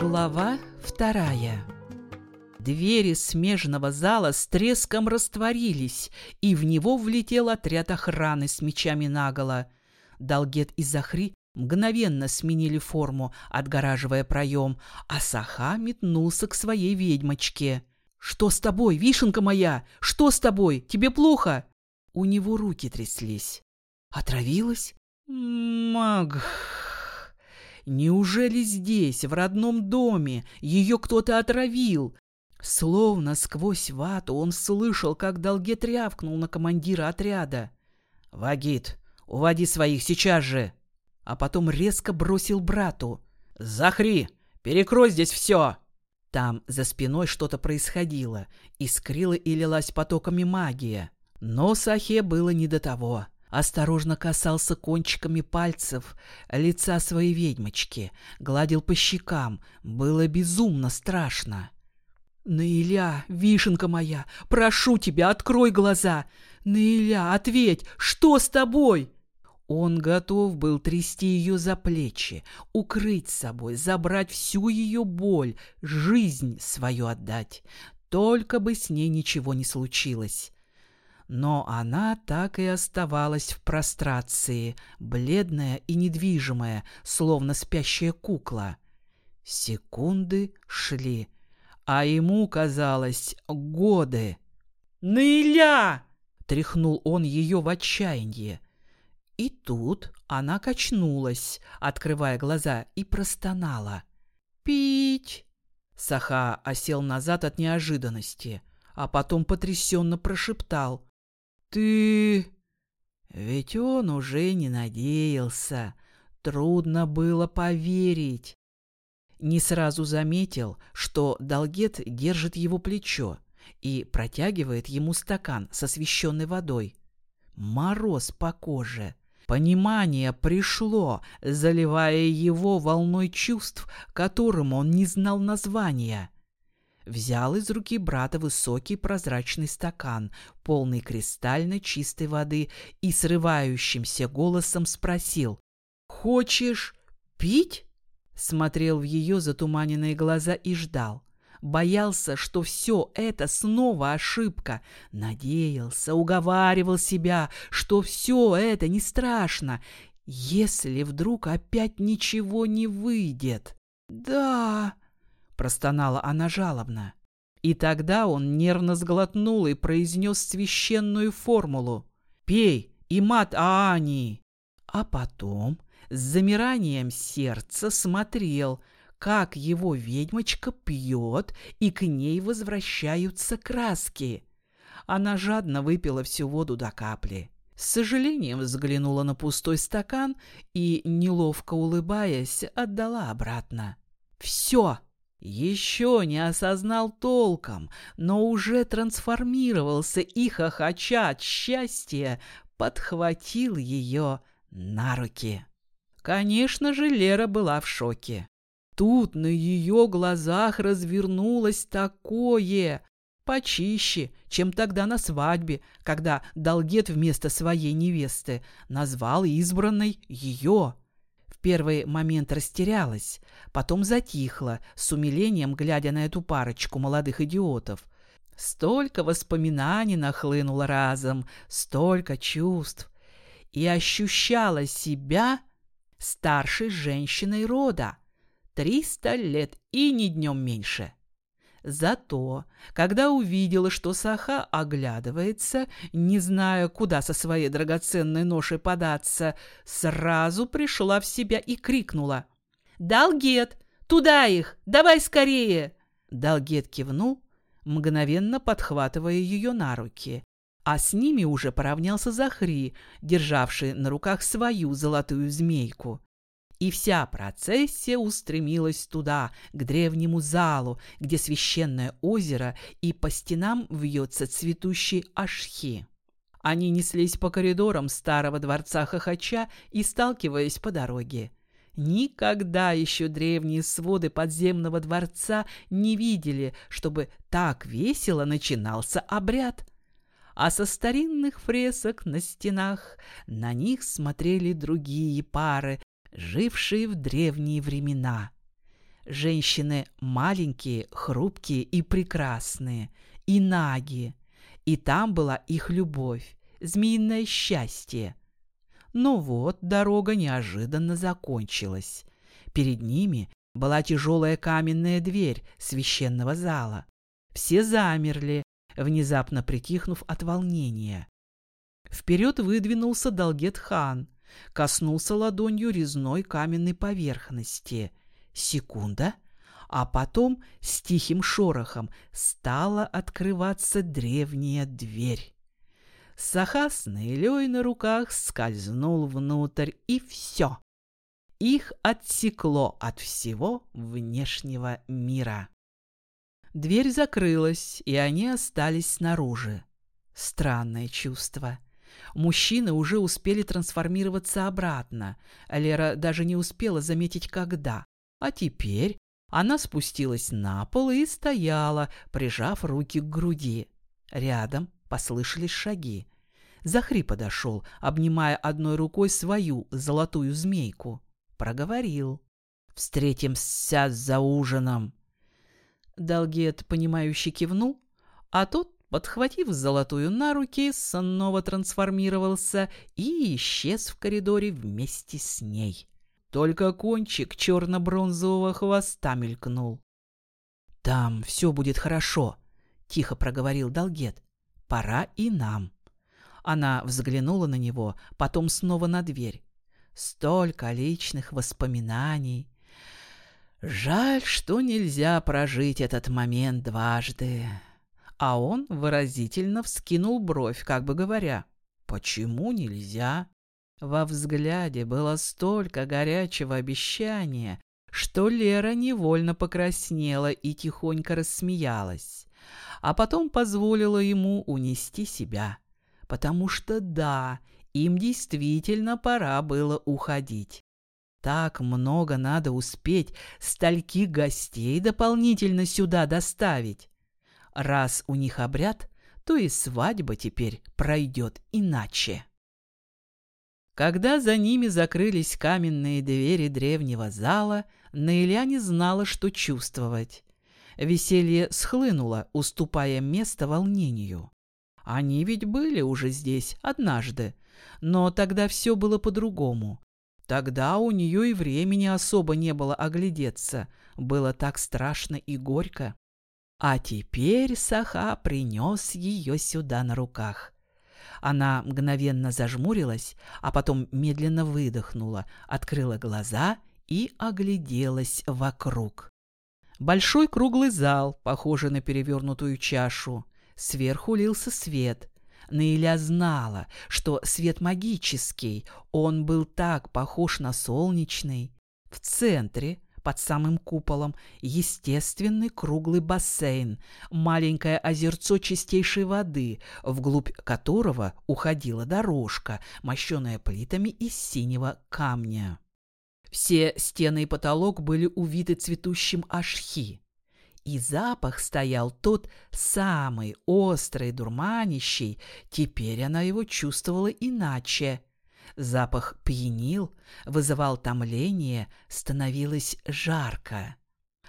Глава вторая Двери смежного зала с треском растворились, и в него влетел отряд охраны с мечами наголо. Далгет и Захри мгновенно сменили форму, отгораживая проем, а Саха метнулся к своей ведьмочке. «Что с тобой, вишенка моя? Что с тобой? Тебе плохо?» У него руки тряслись. «Отравилась?» «Маг...» Неужели здесь, в родном доме, ее кто-то отравил? Словно сквозь вату он слышал, как Долгет рявкнул на командира отряда. «Вагит, уводи своих сейчас же!» А потом резко бросил брату. «Захри! Перекрой здесь все!» Там за спиной что-то происходило, искрила и лилась потоками магия. Но Сахе было не до того. Осторожно касался кончиками пальцев лица своей ведьмочки, гладил по щекам. Было безумно страшно. «Наиля, вишенка моя, прошу тебя, открой глаза! Наиля, ответь, что с тобой?» Он готов был трясти ее за плечи, укрыть собой, забрать всю ее боль, жизнь свою отдать. Только бы с ней ничего не случилось. Но она так и оставалась в прострации, бледная и недвижимая, словно спящая кукла. Секунды шли, а ему казалось годы. «Ныля!» — тряхнул он ее в отчаянии. И тут она качнулась, открывая глаза, и простонала. «Пить!» Саха осел назад от неожиданности, а потом потрясенно прошептал. «Ты...» Ведь он уже не надеялся. Трудно было поверить. Не сразу заметил, что Долгет держит его плечо и протягивает ему стакан с освещенной водой. Мороз по коже. Понимание пришло, заливая его волной чувств, которым он не знал названия взял из руки брата высокий прозрачный стакан, полный кристально чистой воды, и срывающимся голосом спросил «Хочешь пить?» Смотрел в ее затуманенные глаза и ждал. Боялся, что все это снова ошибка. Надеялся, уговаривал себя, что все это не страшно, если вдруг опять ничего не выйдет. «Да», простонала она жалобно. И тогда он нервно сглотнул и произнес священную формулу «Пей, и мат Аани!» А потом с замиранием сердца смотрел, как его ведьмочка пьет, и к ней возвращаются краски. Она жадно выпила всю воду до капли. С сожалением взглянула на пустой стакан и, неловко улыбаясь, отдала обратно. «Все!» Еще не осознал толком, но уже трансформировался и, хохоча от счастья, подхватил ее на руки. Конечно же, Лера была в шоке. Тут на ее глазах развернулось такое, почище, чем тогда на свадьбе, когда Долгет вместо своей невесты назвал избранной ее первый момент растерялась, потом затихла, с умилением глядя на эту парочку молодых идиотов. Столько воспоминаний нахлынуло разом, столько чувств. И ощущала себя старшей женщиной рода. Триста лет и ни днем меньше. Зато, когда увидела, что Саха оглядывается, не зная, куда со своей драгоценной ношей податься, сразу пришла в себя и крикнула. «Далгет! Туда их! Давай скорее!» Далгет кивнул, мгновенно подхватывая ее на руки, а с ними уже поравнялся Захри, державший на руках свою золотую змейку и вся процессия устремилась туда, к древнему залу, где священное озеро и по стенам вьется цветущий ашхи. Они неслись по коридорам старого дворца Хохоча и сталкиваясь по дороге. Никогда еще древние своды подземного дворца не видели, чтобы так весело начинался обряд. А со старинных фресок на стенах на них смотрели другие пары, жившие в древние времена. Женщины маленькие, хрупкие и прекрасные, и наги. И там была их любовь, змеиное счастье. Но вот дорога неожиданно закончилась. Перед ними была тяжелая каменная дверь священного зала. Все замерли, внезапно притихнув от волнения. Вперед выдвинулся Далгет-хан, коснулся ладонью резной каменной поверхности. Секунда, а потом с тихим шорохом стала открываться древняя дверь. Саха с Наилей на руках скользнул внутрь, и все. Их отсекло от всего внешнего мира. Дверь закрылась, и они остались снаружи. Странное чувство. Мужчины уже успели трансформироваться обратно. Лера даже не успела заметить, когда. А теперь она спустилась на пол и стояла, прижав руки к груди. Рядом послышались шаги. Захри подошел, обнимая одной рукой свою золотую змейку. Проговорил. «Встретимся за ужином». Далгет, понимающе кивнул, а тот, подхватив золотую на руки, снова трансформировался и исчез в коридоре вместе с ней. Только кончик черно-бронзового хвоста мелькнул. «Там все будет хорошо», — тихо проговорил Далгет. «Пора и нам». Она взглянула на него, потом снова на дверь. Столько личных воспоминаний. Жаль, что нельзя прожить этот момент дважды. А он выразительно вскинул бровь, как бы говоря, «Почему нельзя?» Во взгляде было столько горячего обещания, что Лера невольно покраснела и тихонько рассмеялась, а потом позволила ему унести себя, потому что да, им действительно пора было уходить. Так много надо успеть стольки гостей дополнительно сюда доставить. Раз у них обряд, то и свадьба теперь пройдет иначе. Когда за ними закрылись каменные двери древнего зала, Наиля не знала, что чувствовать. Веселье схлынуло, уступая место волнению. Они ведь были уже здесь однажды, но тогда все было по-другому. Тогда у нее и времени особо не было оглядеться, было так страшно и горько. А теперь Саха принес ее сюда на руках. Она мгновенно зажмурилась, а потом медленно выдохнула, открыла глаза и огляделась вокруг. Большой круглый зал, похожий на перевернутую чашу. Сверху лился свет. Наиля знала, что свет магический, он был так похож на солнечный. В центре под самым куполом естественный круглый бассейн, маленькое озерцо чистейшей воды, вглубь которого уходила дорожка, мощенная плитами из синего камня. Все стены и потолок были увиты цветущим ашхи. И запах стоял тот самый острый, дурманящий, теперь она его чувствовала иначе – Запах пьянил, вызывал томление, становилось жарко.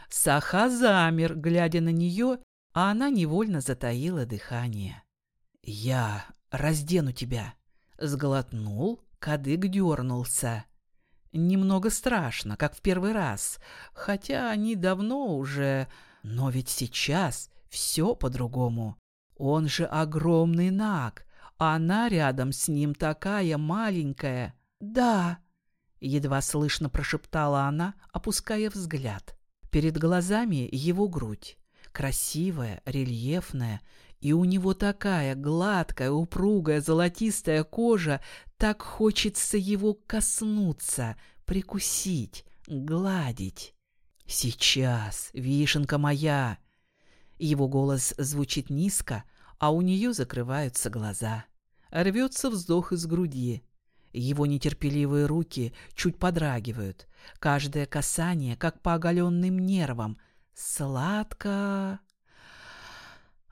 Саха замер, глядя на нее, а она невольно затаила дыхание. «Я раздену тебя!» Сглотнул, кадык дернулся. Немного страшно, как в первый раз, хотя они давно уже... Но ведь сейчас все по-другому. Он же огромный наг, она рядом с ним такая маленькая. «Да», — едва слышно прошептала она, опуская взгляд. Перед глазами его грудь. Красивая, рельефная, и у него такая гладкая, упругая, золотистая кожа, так хочется его коснуться, прикусить, гладить. «Сейчас, вишенка моя!» Его голос звучит низко, а у нее закрываются глаза. Рвется вздох из груди. Его нетерпеливые руки чуть подрагивают. Каждое касание, как по оголенным нервам. Сладко.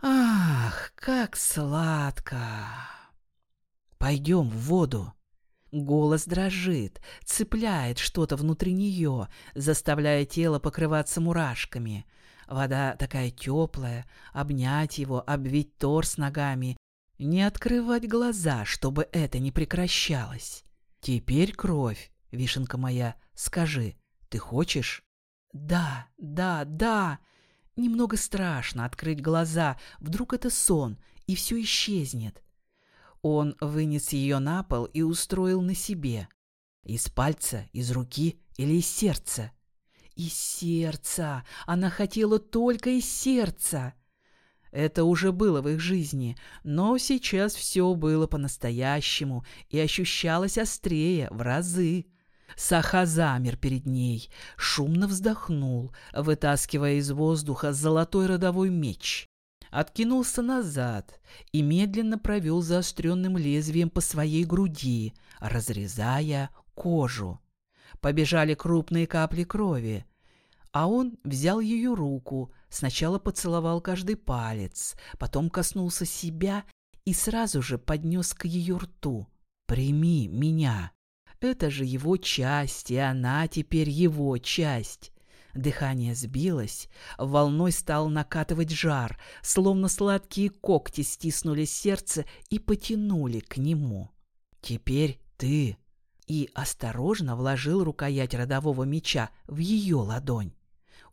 Ах, как сладко. Пойдем в воду. Голос дрожит, цепляет что-то внутри нее, заставляя тело покрываться мурашками. Вода такая теплая, обнять его, обвить торс ногами, не открывать глаза, чтобы это не прекращалось. Теперь кровь, вишенка моя, скажи, ты хочешь? Да, да, да. Немного страшно открыть глаза, вдруг это сон, и все исчезнет. Он вынес ее на пол и устроил на себе. Из пальца, из руки или из сердца? Из сердца! Она хотела только из сердца! Это уже было в их жизни, но сейчас все было по-настоящему и ощущалось острее, в разы. Саха замер перед ней, шумно вздохнул, вытаскивая из воздуха золотой родовой меч откинулся назад и медленно провел заостренным лезвием по своей груди, разрезая кожу. Побежали крупные капли крови, а он взял ее руку, сначала поцеловал каждый палец, потом коснулся себя и сразу же поднес к ее рту. «Прими меня!» Это же его часть, и она теперь его часть. Дыхание сбилось, волной стал накатывать жар, словно сладкие когти стиснули сердце и потянули к нему. «Теперь ты!» И осторожно вложил рукоять родового меча в ее ладонь.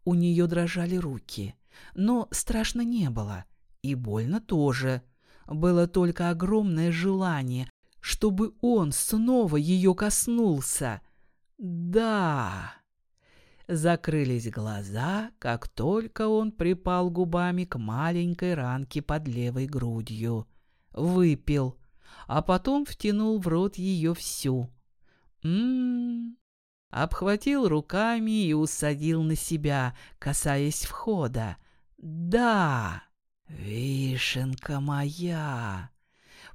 У нее дрожали руки, но страшно не было, и больно тоже. Было только огромное желание, чтобы он снова ее коснулся. «Да!» Закрылись глаза, как только он припал губами к маленькой ранке под левой грудью. Выпил, а потом втянул в рот ее всю. М-м-м. Обхватил руками и усадил на себя, касаясь входа. Да, вишенка моя.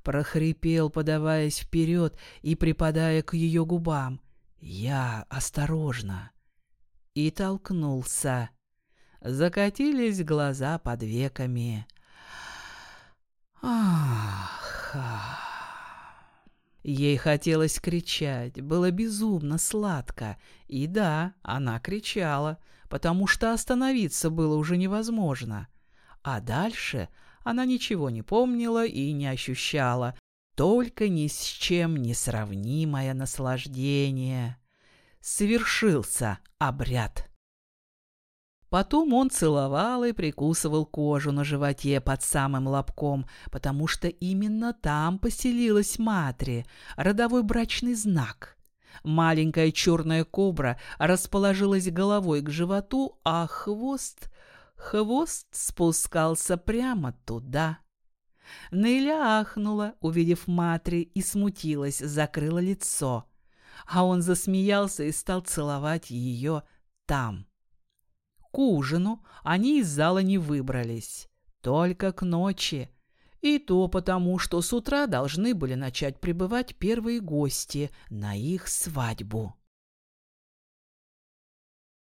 Прохрипел, подаваясь вперед и припадая к ее губам. Я осторожно и толкнулся. Закатились глаза под веками. Ах! Ей хотелось кричать, было безумно сладко. И да, она кричала, потому что остановиться было уже невозможно. А дальше она ничего не помнила и не ощущала, только ни с чем не сравнимое наслаждение совершился обряд. Потом он целовал и прикусывал кожу на животе под самым лобком, потому что именно там поселилась Матри, родовой брачный знак. Маленькая черная кобра расположилась головой к животу, а хвост... Хвост спускался прямо туда. Неля ахнула, увидев Матри, и смутилась, закрыла лицо а он засмеялся и стал целовать ее там. К ужину они из зала не выбрались, только к ночи. И то потому, что с утра должны были начать прибывать первые гости на их свадьбу.